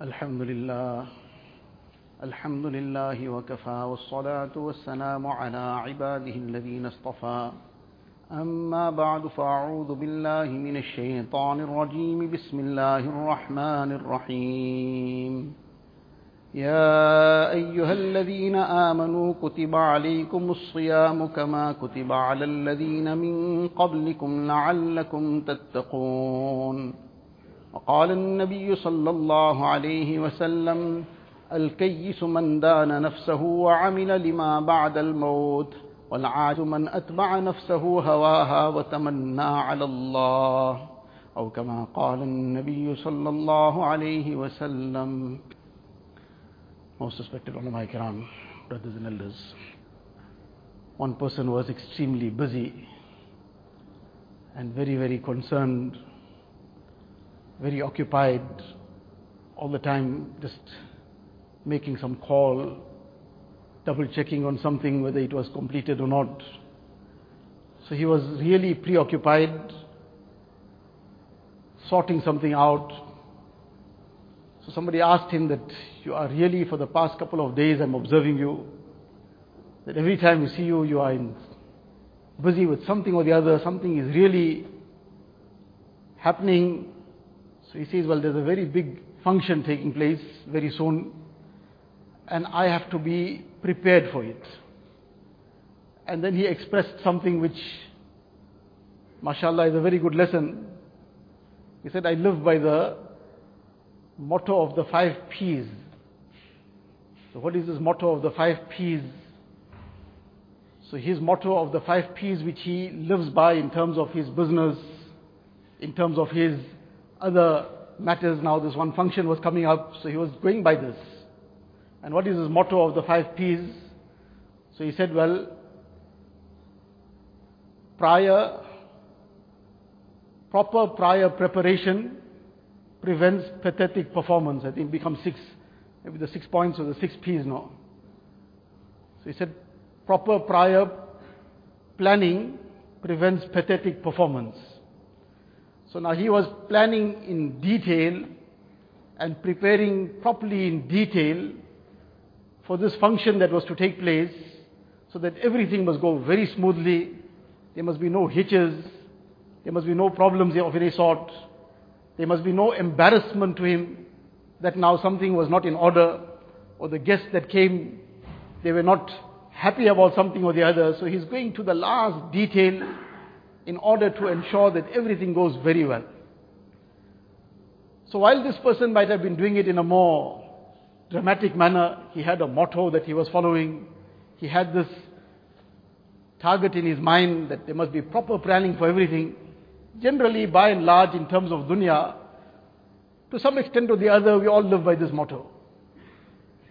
الحمد لله. الحمد لله وكفى والصلاة والسلام على عباده الذين اصطفى. أما بعد فأعوذ بالله من الشيطان الرجيم. بسم الله الرحمن الرحيم. يا أيها الذين آمنوا كتب عليكم الصيام كما كتب على الذين من قبلكم لعلكم تتقون. وقال النبي صلى الله عليه وسلم الكيس من دان نفسه وعمل لما بعد الموت والعاج من أتبع نفسه هواها وتمنى على الله أو كما قال النبي صلى الله عليه وسلم Most respected ulama kiram, brothers and elders. One person was extremely busy and very, very concerned, very occupied, all the time just making some call, double checking on something whether it was completed or not. So he was really preoccupied, sorting something out. So somebody asked him that you are really for the past couple of days I'm observing you, that every time we see you, you are in, busy with something or the other, something is really happening. So he says, well, there's a very big function taking place very soon, and I have to be prepared for it. And then he expressed something which, mashallah, is a very good lesson. He said, I live by the motto of the five P's. So what is this motto of the five P's? So his motto of the five P's which he lives by in terms of his business, in terms of his other matters. Now this one function was coming up, so he was going by this. And what is his motto of the five P's? So he said, well, prior, proper prior preparation prevents pathetic performance. I think it becomes six, maybe the six points or the six P's now. So he said, proper prior planning prevents pathetic performance. So now he was planning in detail and preparing properly in detail for this function that was to take place so that everything must go very smoothly. There must be no hitches. There must be no problems of any sort. There must be no embarrassment to him that now something was not in order or the guests that came, they were not happy about something or the other. So he's going to the last detail in order to ensure that everything goes very well. So while this person might have been doing it in a more dramatic manner, he had a motto that he was following. He had this target in his mind that there must be proper planning for everything. Generally, by and large, in terms of dunya, to some extent or the other, we all live by this motto.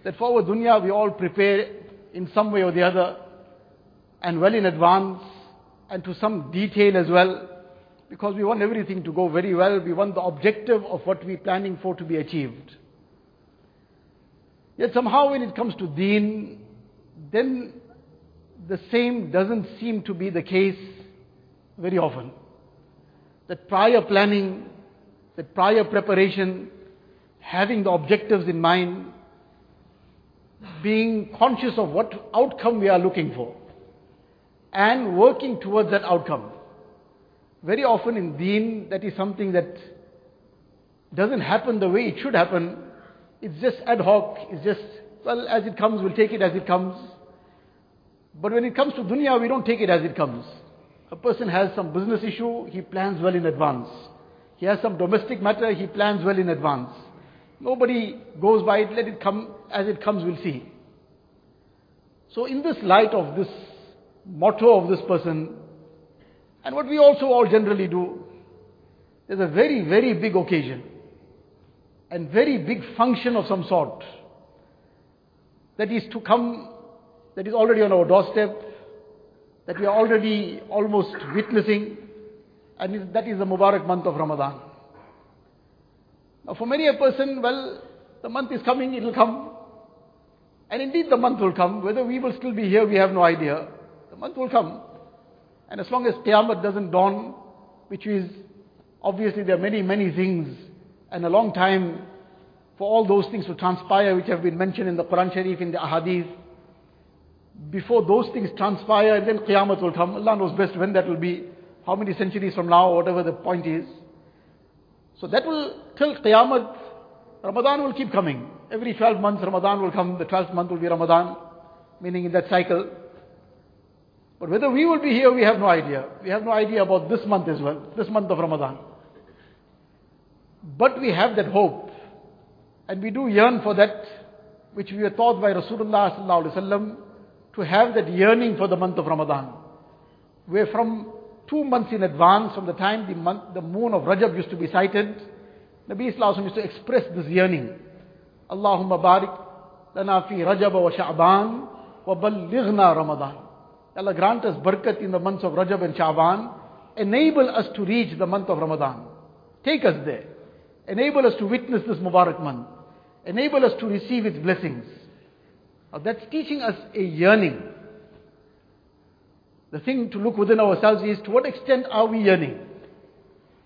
That for our dunya, we all prepare in some way or the other, and well in advance, and to some detail as well, because we want everything to go very well. We want the objective of what we're planning for to be achieved. Yet somehow when it comes to deen, then the same doesn't seem to be the case very often. That prior planning, that prior preparation, having the objectives in mind, being conscious of what outcome we are looking for, and working towards that outcome. Very often in deen, that is something that doesn't happen the way it should happen. It's just ad hoc, it's just, well, as it comes, we'll take it as it comes. But when it comes to dunya, we don't take it as it comes. A person has some business issue, he plans well in advance. He has some domestic matter, he plans well in advance. Nobody goes by it, let it come as it comes, we'll see. So in this light of this motto of this person, and what we also all generally do, there's a very, very big occasion and very big function of some sort that is to come, that is already on our doorstep, that we are already almost witnessing, and that is the Mubarak month of Ramadan. Now for many a person, well, the month is coming, it will come. And indeed the month will come. Whether we will still be here, we have no idea. Month will come. And as long as Qiyamah doesn't dawn, which is, obviously there are many, many things, and a long time for all those things to transpire which have been mentioned in the Quran Sharif, in the Ahadith. Before those things transpire, then Qiyamah will come. Allah knows best when that will be, how many centuries from now, whatever the point is. So that will, till Qiyamah, Ramadan will keep coming. Every 12 months Ramadan will come, the 12th month will be Ramadan, meaning in that cycle. But whether we will be here, we have no idea. We have no idea about this month as well, this month of Ramadan. But we have that hope. And we do yearn for that which we were taught by Rasulullah to have that yearning for the month of Ramadan. Where from two months in advance, from the time the, month, the moon of Rajab used to be sighted, Nabi Islam used to express this yearning. Allahumma barik lana fi Rajab wa Sha'ban wa ballighna Ramadan. Allah grant us barakat in the months of Rajab and Sha'ban. Enable us to reach the month of Ramadan. Take us there. Enable us to witness this Mubarak month. Enable us to receive its blessings. Now that's teaching us a yearning. The thing to look within ourselves is to what extent are we yearning?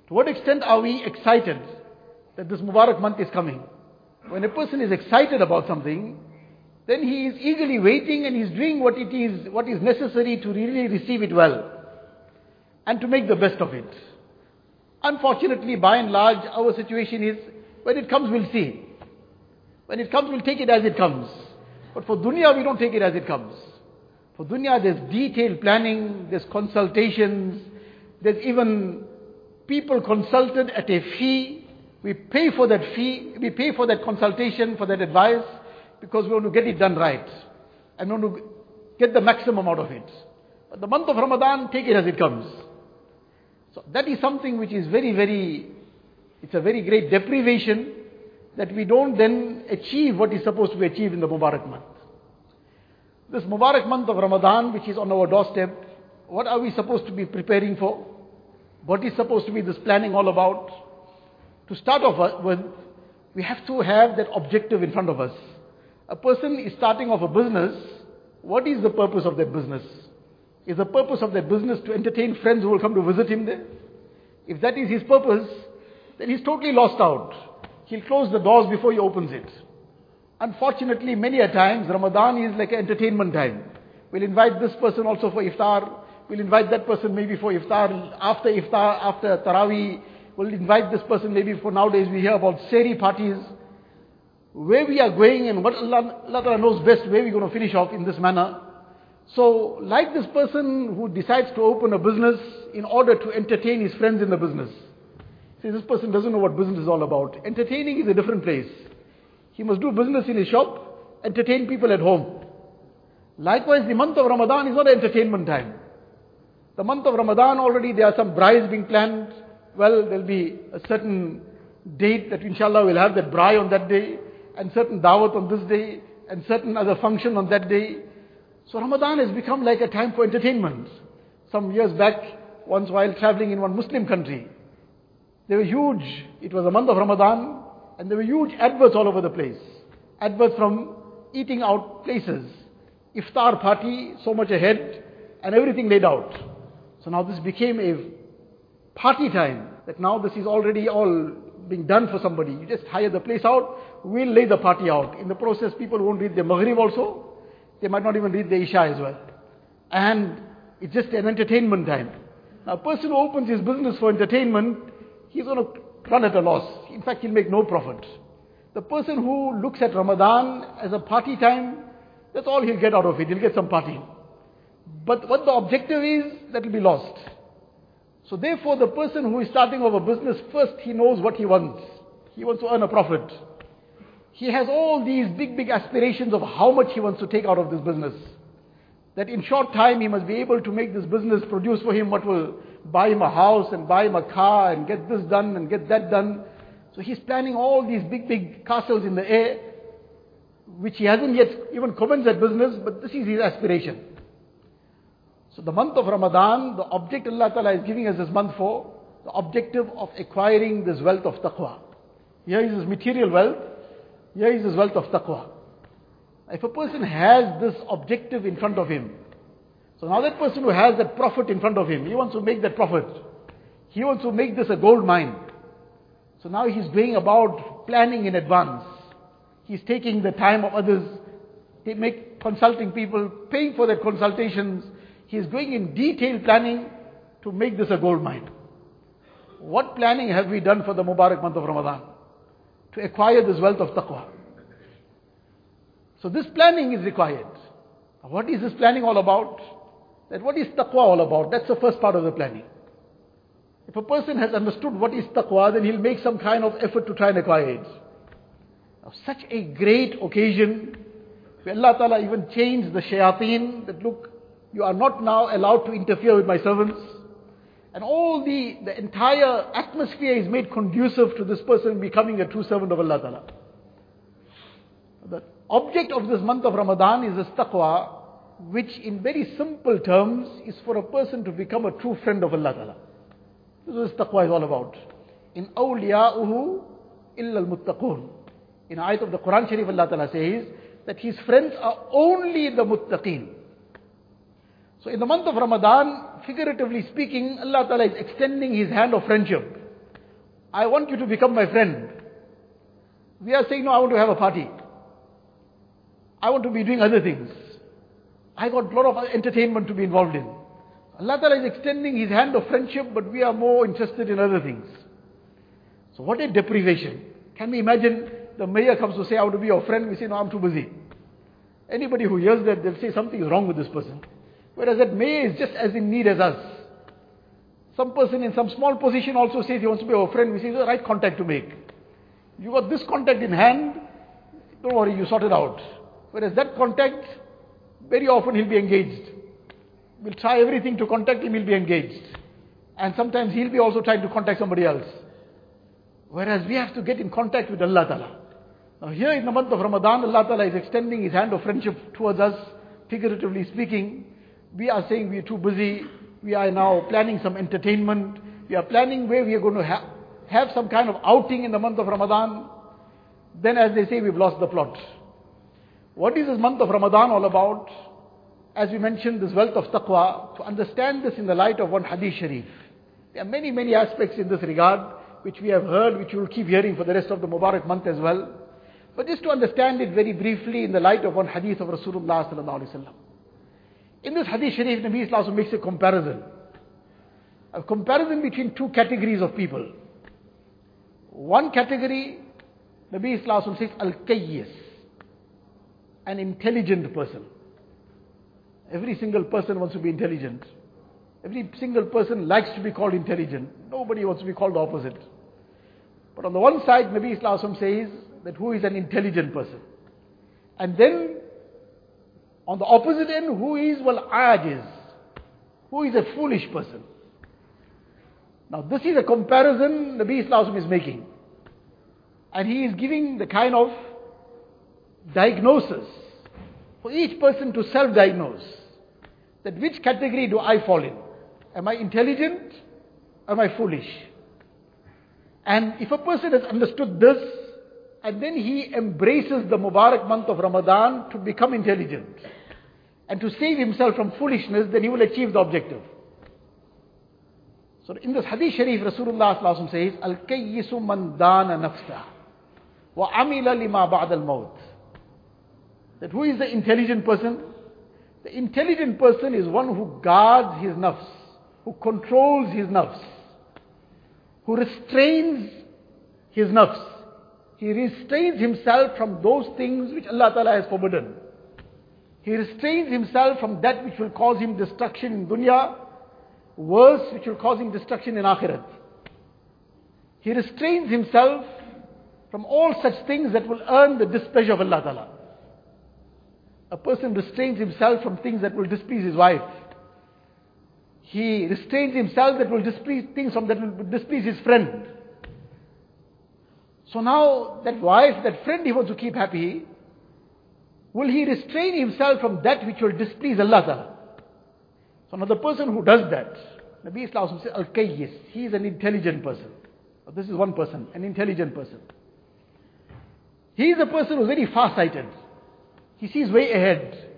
To what extent are we excited that this Mubarak month is coming? When a person is excited about something, then he is eagerly waiting and he is doing what it is, what is necessary to really receive it well and to make the best of it. Unfortunately, by and large, our situation is when it comes, we'll see. When it comes, we'll take it as it comes. But for dunya, we don't take it as it comes. For dunya, there's detailed planning, there's consultations, there's even people consulted at a fee. We pay for that fee, we pay for that consultation, for that advice, because we want to get it done right. And want to get the maximum out of it. But the month of Ramadan, take it as it comes. So that is something which is very, very, it's a very great deprivation that we don't then achieve what is supposed to be achieved in the Mubarak month. This Mubarak month of Ramadan, which is on our doorstep, what are we supposed to be preparing for? What is supposed to be this planning all about? To start off with, we have to have that objective in front of us. A person is starting off a business. What is the purpose of that business? Is the purpose of that business to entertain friends who will come to visit him there? If that is his purpose, then he's totally lost out. He'll close the doors before he opens it. Unfortunately, many a times, Ramadan is like an entertainment time. We'll invite this person also for iftar. We'll invite that person maybe for iftar. After iftar, after Taraweeh, we'll invite this person maybe for nowadays we hear about sehri parties. Where we are going and what Allah, Allah knows best where we're going to finish off in this manner. So, like this person who decides to open a business in order to entertain his friends in the business. See, this person doesn't know what business is all about. Entertaining is a different place. He must do business in his shop, entertain people at home. Likewise, the month of Ramadan is not entertainment time. The month of Ramadan already there are some brides being planned. Well, there'll be a certain date that inshallah we'll have that bride on that day, and certain dawat on this day, and certain other function on that day. So Ramadan has become like a time for entertainment. Some years back, once while traveling in one Muslim country, they were huge. It was a month of Ramadan, and there were huge adverts all over the place. Adverts from eating out places. Iftar party, so much ahead, and everything laid out. So now this became a party time. That now this is already all being done for somebody. You just hire the place out, we'll lay the party out. In the process, people won't read the Maghrib also. They might not even read the Isha as well. And it's just an entertainment time. Now, a person who opens his business for entertainment, he's going to run at a loss. In fact, he'll make no profit. The person who looks at Ramadan as a party time, that's all he'll get out of it. He'll get some party. But what the objective is, that will be lost. So therefore, the person who is starting off a business, first he knows what he wants. He wants to earn a profit. He has all these big, big aspirations of how much he wants to take out of this business. That in short time he must be able to make this business produce for him what will buy him a house and buy him a car and get this done and get that done. So he's planning all these big, big castles in the air, which he hasn't yet even commenced that business, but this is his aspiration. So the month of Ramadan, the object Allah Ta'ala is giving us this month for, the objective of acquiring this wealth of taqwa. Here is his material wealth, here is his wealth of taqwa. If a person has this objective in front of him, so now that person who has that profit in front of him, he wants to make that profit. He wants to make this a gold mine. So now he's going about planning in advance. He's taking the time of others, make consulting people, paying for their consultations. He's going in detailed planning to make this a gold mine. What planning have we done for the Mubarak month of Ramadan? To acquire this wealth of taqwa. So this planning is required. What is this planning all about? That what is taqwa all about? That's the first part of the planning. If a person has understood what is taqwa, then he'll make some kind of effort to try and acquire it. Now, such a great occasion where Allah Ta'ala even changed the shayateen that look, you are not now allowed to interfere with my servants. And all the, the entire atmosphere is made conducive to this person becoming a true servant of Allah Ta'ala. The object of this month of Ramadan is this taqwa, which in very simple terms is for a person to become a true friend of Allah Ta'ala. This is taqwa is all about. In awliya'uhu illa al-muttaqun. In ayat of the Quran Sharif Allah Ta'ala says that his friends are only the muttaqeen. So in the month of Ramadan, figuratively speaking, Allah Ta'ala is extending his hand of friendship. I want you to become my friend. We are saying, no, I want to have a party. I want to be doing other things. I got a lot of entertainment to be involved in. Allah Ta'ala is extending His hand of friendship, but we are more interested in other things. So what a deprivation. Can we imagine the mayor comes to say, I want to be your friend. We say, no, I'm too busy. Anybody who hears that, they'll say something is wrong with this person. Whereas that mayor is just as in need as us. Some person in some small position also says he wants to be our friend. We say, the right contact to make. You got this contact in hand, don't worry, you sort it out. Whereas that contact, very often he'll be engaged. We'll try everything to contact him, he'll be engaged. And sometimes he'll be also trying to contact somebody else. Whereas we have to get in contact with Allah Ta'ala. Now here in the month of Ramadan, Allah Ta'ala is extending His hand of friendship towards us, figuratively speaking. We are saying we are too busy. We are now planning some entertainment. We are planning where we are going to ha- have some kind of outing in the month of Ramadan. Then as they say, we've lost the plot. What is this month of Ramadan all about? As we mentioned, this wealth of taqwa, to understand this in the light of one hadith sharif. There are many, many aspects in this regard, which we have heard, which we will keep hearing for the rest of the Mubarak month as well. But just to understand it very briefly in the light of one hadith of Rasulullah. In this hadith sharif, Nabi Islam makes a comparison. A comparison between two categories of people. One category, Nabi Islam says, Al-Qayyis, an intelligent person. Every single person wants to be intelligent. Every single person likes to be called intelligent. Nobody wants to be called the opposite. But on the one side, Nabi Islam says that who is an intelligent person. And then, on the opposite end, who is, well, ajiz. Who is a foolish person. Now this is a comparison Nabi Islam is making. And he is giving the kind of diagnosis for each person to self-diagnose. That which category do I fall in? Am I intelligent? Am I foolish? And if a person has understood this, and then he embraces the Mubarak month of Ramadan to become intelligent, and to save himself from foolishness, then he will achieve the objective. So in this hadith sharif, Rasulullah says, Al-kayyisu man dana nafsa wa amila lima ba'd al-maut. That who is the intelligent person? The intelligent person is one who guards his nafs, who controls his nafs, who restrains his nafs. He restrains himself from those things which Allah Ta'ala has forbidden. He restrains himself from that which will cause him destruction in dunya, worse, which will cause him destruction in akhirat. He restrains himself from all such things that will earn the displeasure of Allah Ta'ala. A person restrains himself from things that will displease his wife. He restrains himself that will displease things from that will displease his friend. So now that wife, that friend he wants to keep happy, will he restrain himself from that which will displease Allah? So now the person who does that, Nabi Islam says, Al-Qayyis, he is an intelligent person. This is one person, an intelligent person. He is a person who is very far-sighted. He sees way ahead.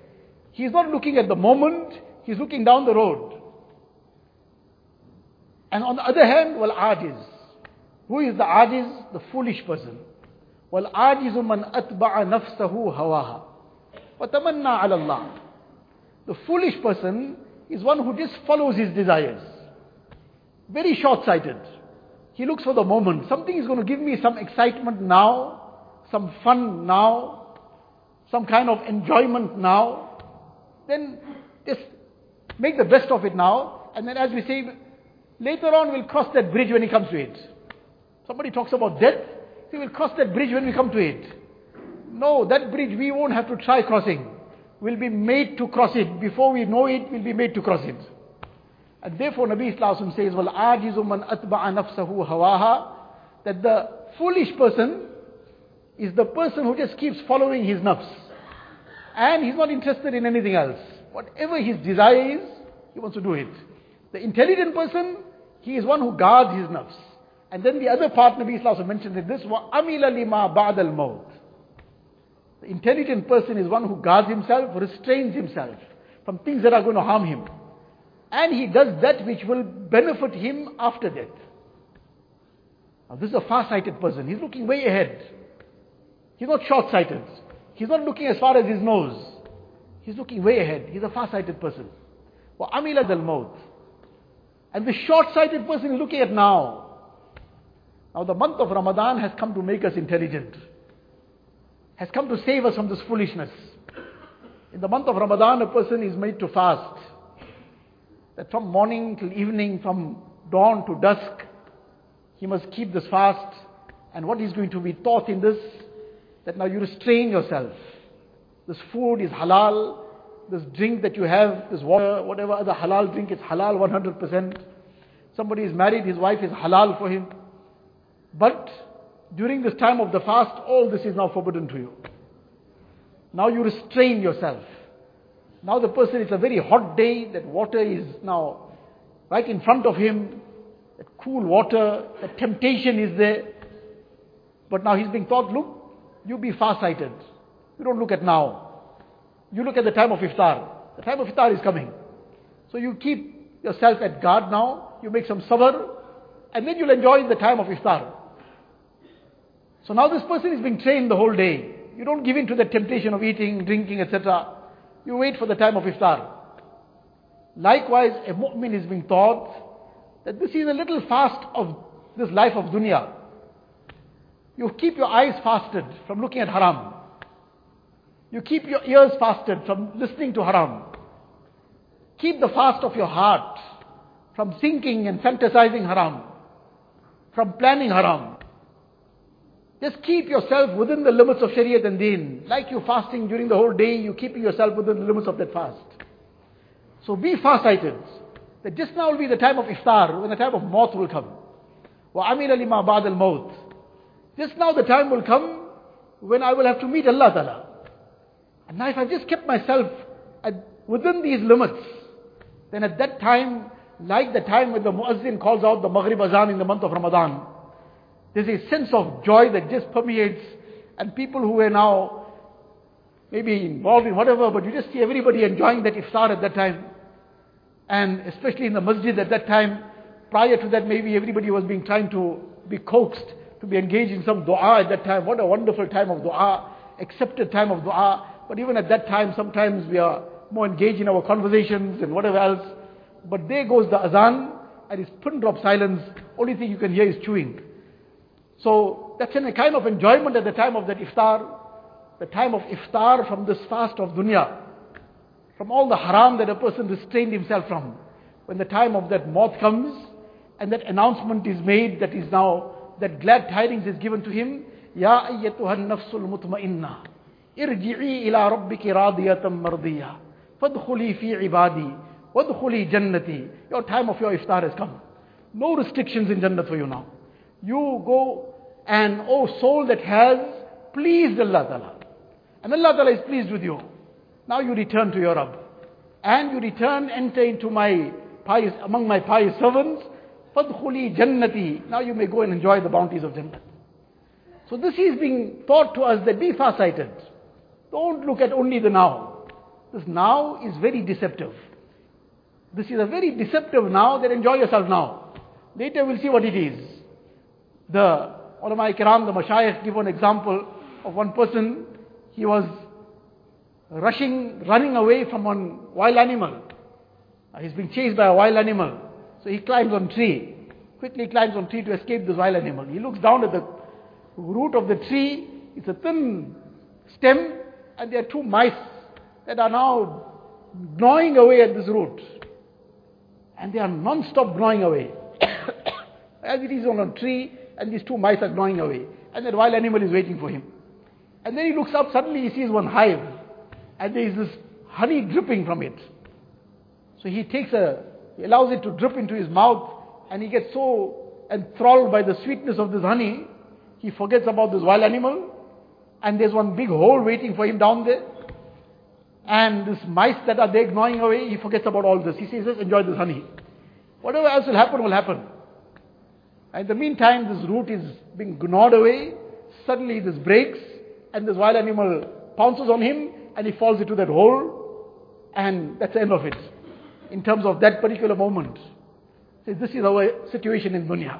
He is not looking at the moment, he is looking down the road. And on the other hand, well, ajiz. Who is the ajiz? The foolish person. وَالْعَاجِزُ مَنْ أَتْبَعَ نَفْسَهُ هَوَاهَا وَتَمَنَّى عَلَى اللَّهِ The foolish person is one who just follows his desires. Very short-sighted. He looks for the moment. Something is going to give me some excitement now, some fun now, some kind of enjoyment now. Then just make the best of it now. And then as we say, later on we'll cross that bridge when he comes to it. Somebody talks about death. See, we'll cross that bridge when we come to it. No, that bridge we won't have to try crossing. We'll be made to cross it. Before we know it, we'll be made to cross it. And therefore Nabi Islam says, Well, ajizu man atba'a nafsahu hawaha, that the foolish person is the person who just keeps following his nafs. And he's not interested in anything else. Whatever his desire is, he wants to do it. The intelligent person, he is one who guards his nafs. And then the other part Nabi Islam mentioned in this, وَأَمِلَ لِمَا بَعْدَ الْمَوْتِ The intelligent person is one who guards himself, restrains himself from things that are going to harm him. And he does that which will benefit him after death. Now this is a far-sighted person. He's looking way ahead. He's not short-sighted. He's not looking as far as his nose. He's looking way ahead. He's a far-sighted person. وَعَمِلَ الْمَوْتِ And the short-sighted person is looking at now. Now the month of Ramadan has come to make us intelligent. Has come to save us from this foolishness. In the month of Ramadan, a person is made to fast. That from morning till evening, from dawn to dusk, he must keep this fast. And what is going to be taught in this? That now you restrain yourself. This food is halal. This drink that you have, this water, whatever other halal drink, is halal 100%. Somebody is married, his wife is halal for him. But during this time of the fast, all this is now forbidden to you. Now you restrain yourself. Now the person, it's a very hot day, that water is now right in front of him, that cool water, that temptation is there. But now he's being taught, look, you be far-sighted. You don't look at now. You look at the time of iftar. The time of iftar is coming. So you keep yourself at guard now, you make some sabr, and then you'll enjoy the time of iftar. So now this person is being trained the whole day. You don't give in to the temptation of eating, drinking, etc. You wait for the time of iftar. Likewise, a mu'min is being taught that this is a little fast of this life of dunya. You keep your eyes fasted from looking at haram. You keep your ears fasted from listening to haram. Keep the fast of your heart from thinking and fantasizing haram, from planning haram. Just keep yourself within the limits of Sharia and Deen. Like you fasting during the whole day, you keeping yourself within the limits of that fast. So be far-sighted. That just now will be the time of iftar, when the time of Maut will come. وَعَمِلَ لِمَا بَعْدَ الْمَوْتِ Just now the time will come when I will have to meet Allah Ta'ala. And now if I just kept myself within these limits, then at that time, like the time when the muazzin calls out the Maghrib Azan in the month of Ramadan, there's a sense of joy that just permeates, and people who are now maybe involved in whatever, but you just see everybody enjoying that iftar at that time. And especially in the masjid at that time, prior to that, maybe everybody was being trying to be coaxed to be engaged in some dua at that time. What a wonderful time of dua, accepted time of dua. But even at that time, sometimes we are more engaged in our conversations and whatever else. But there goes the azan, and it's pin drop silence. Only thing you can hear is chewing. So that's in a kind of enjoyment at the time of that iftar, the time of iftar from this fast of dunya, from all the haram that a person restrained himself from. When the time of that maut comes and that announcement is made that is now, that glad tidings is given to him, Ya ayyatuhan nafsul mutma'inna, irji'i ila rabbiki radiyatan mardiya, fadkhuli fi ibadi, wadkhuli jannati. Your time of your iftar has come. No restrictions in Jannah for you now. You go and, oh soul that has pleased Allah Ta'ala. And Allah Ta'ala is pleased with you. Now you return to your Rabb. And you return, enter into my pious, among my pious servants. Fadkhuli jannati. Now you may go and enjoy the bounties of Jannah. So this is being taught to us that be far-sighted. Don't look at only the now. This now is very deceptive. This is a very deceptive now that enjoy yourself now. Later we'll see what it is. The ulama kiram, the mashayikh give an example of one person, he was rushing, running away from one wild animal. He's being chased by a wild animal. So he climbs on tree, quickly climbs on tree to escape this wild animal. He looks down at the root of the tree. It's a thin stem and there are two mice that are now gnawing away at this root. And they are non-stop gnawing away. As it is on a tree and these two mice are gnawing away. And that wild animal is waiting for him. And then he looks up, suddenly he sees one hive. And there is this honey dripping from it. So he takes a, he allows it to drip into his mouth and he gets so enthralled by the sweetness of this honey, he forgets about this wild animal and there's one big hole waiting for him down there. And this mice that are there gnawing away, he forgets about all this. He says, enjoy this honey. Whatever else will happen, will happen. In the meantime, this root is being gnawed away. Suddenly this breaks and this wild animal pounces on him and he falls into that hole and that's the end of it. In terms of that particular moment. So this is our situation in dunya.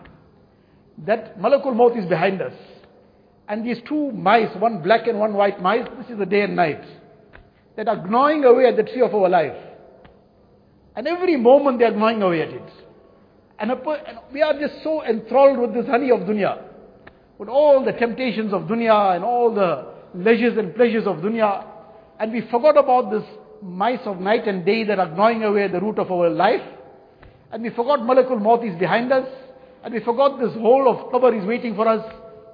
That Malakul Maut is behind us. And these two mice, one black and one white mice, this is the day and night, that are gnawing away at the tree of our life. And every moment they are gnawing away at it. And, we are just so enthralled with this honey of dunya, with all the temptations of dunya and all the leisures and pleasures of dunya. And we forgot about this mice of night and day that are gnawing away the root of our life. And we forgot Malakul Maut is behind us. And we forgot this hole of qabr is waiting for us.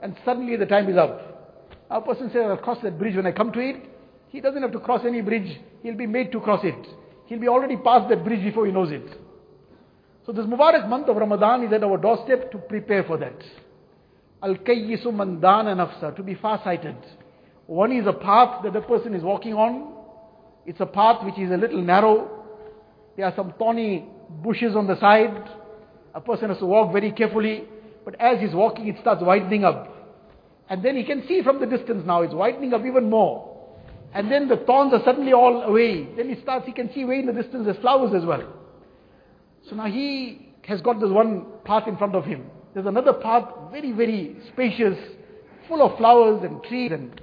And suddenly the time is up. A person says, I'll cross that bridge when I come to it. He doesn't have to cross any bridge. He'll be made to cross it. He'll be already past that bridge before he knows it. So this Mubarak month of Ramadan is at our doorstep to prepare for that. Al-Kayyisu man dana nafsa, to be far-sighted. One is a path that the person is walking on. It's a path which is a little narrow. There are some thorny bushes on the side. A person has to walk very carefully. But as he's walking, it starts widening up. And then he can see from the distance now, it's widening up even more. And then the thorns are suddenly all away. Then he starts, he can see way in the distance there's flowers as well. So now he has got this one path in front of him. There's another path, very, very spacious, full of flowers and trees and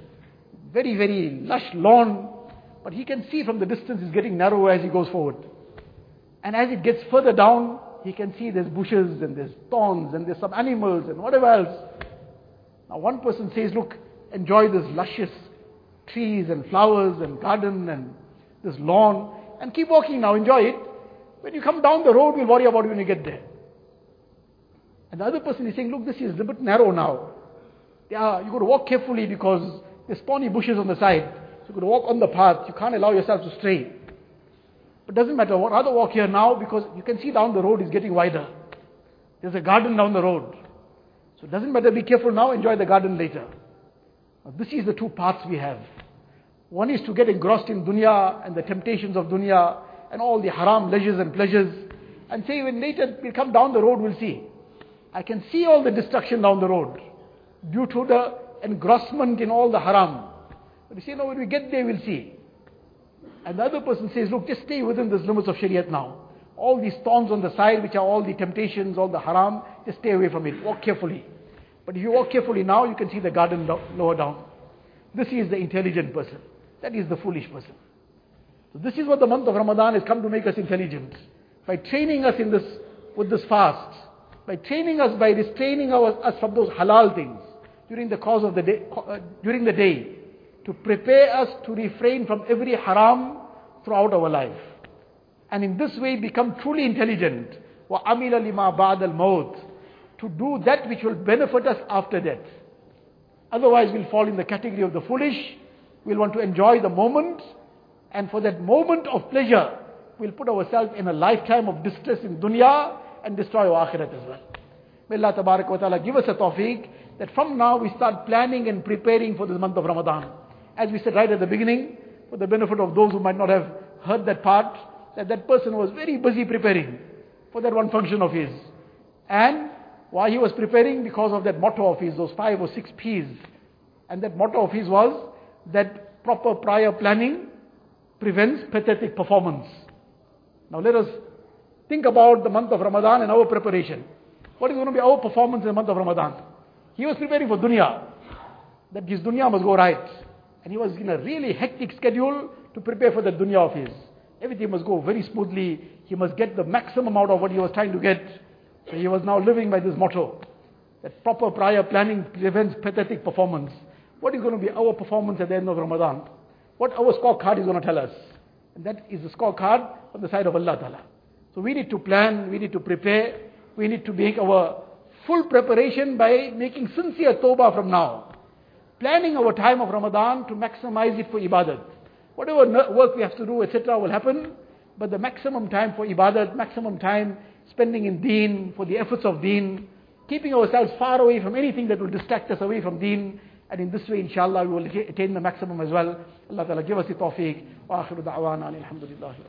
very, very lush lawn. But he can see from the distance it's getting narrower as he goes forward. And as it gets further down, he can see there's bushes and there's thorns and there's some animals and whatever else. Now one person says, look, enjoy this luscious trees and flowers and garden and this lawn and keep walking now, enjoy it. When you come down the road, we'll worry about it when you get there. And the other person is saying, look, this is a bit narrow now. Yeah, you've got to walk carefully because there's thorny bushes on the side. So you've got to walk on the path. You can't allow yourself to stray. But doesn't matter. Rather walk here now because you can see down the road is getting wider. There's a garden down the road. So it doesn't matter. Be careful now. Enjoy the garden later. Now, this is the two paths we have. One is to get engrossed in dunya and the temptations of dunya and all the haram leisures and pleasures and say when later we'll come down the road we'll see. I can see all the destruction down the road due to the engrossment in all the haram. But you say, no, when we get there we'll see. And the other person says, look, just stay within the limits of Shariat now. All these thorns on the side, which are all the temptations, all the haram, just stay away from it. Walk carefully. But if you walk carefully now, you can see the garden lower down. This is the intelligent person. That is the foolish person. So this is what the month of Ramadan has come to make us intelligent. By training us in this, with this fast, by training us, by restraining our, us from those halal things during the course of the day, uh, during the day, to prepare us to refrain from every haram throughout our life. And in this way become truly intelligent. وَعَمِلَ لِمَا بَعْدَ الْمَوْتِ To do that which will benefit us after death. Otherwise we'll fall in the category of the foolish. We'll want to enjoy the moment. and for that moment of pleasure, we'll put ourselves in a lifetime of distress in dunya and destroy our akhirat as well. May Allah Tabarak wa Ta'ala give us a tawfiq that from now we start planning and preparing for this month of Ramadan. As we said right at the beginning, for the benefit of those who might not have heard that part, that that person was very busy preparing for that one function of his. And why he was preparing? Because of that motto of his, those five or six P's. And that motto of his was that proper prior planning prevents pathetic performance. Now let us think about the month of Ramadan and our preparation. What is going to be our performance in the month of Ramadan? He was preparing for dunya. That his dunya must go right. And he was in a really hectic schedule to prepare for the dunya of his. Everything must go very smoothly. He must get the maximum out of what he was trying to get. So he was now living by this motto. That proper prior planning prevents pathetic performance. What is going to be our performance at the end of Ramadan? What our scorecard is going to tell us. And that is the scorecard on the side of Allah Ta'ala. So we need to plan, we need to prepare, we need to make our full preparation by making sincere tawbah from now. Planning our time of Ramadan to maximize it for ibadat. Whatever work we have to do, etc., will happen, but the maximum time for ibadat, maximum time spending in deen, for the efforts of deen, keeping ourselves far away from anything that will distract us away from deen, and in this way, inshallah, we will attain the maximum as well. Allah Ta'ala give us the tawfiq. Wa akhiru da'wana alhamdulillah.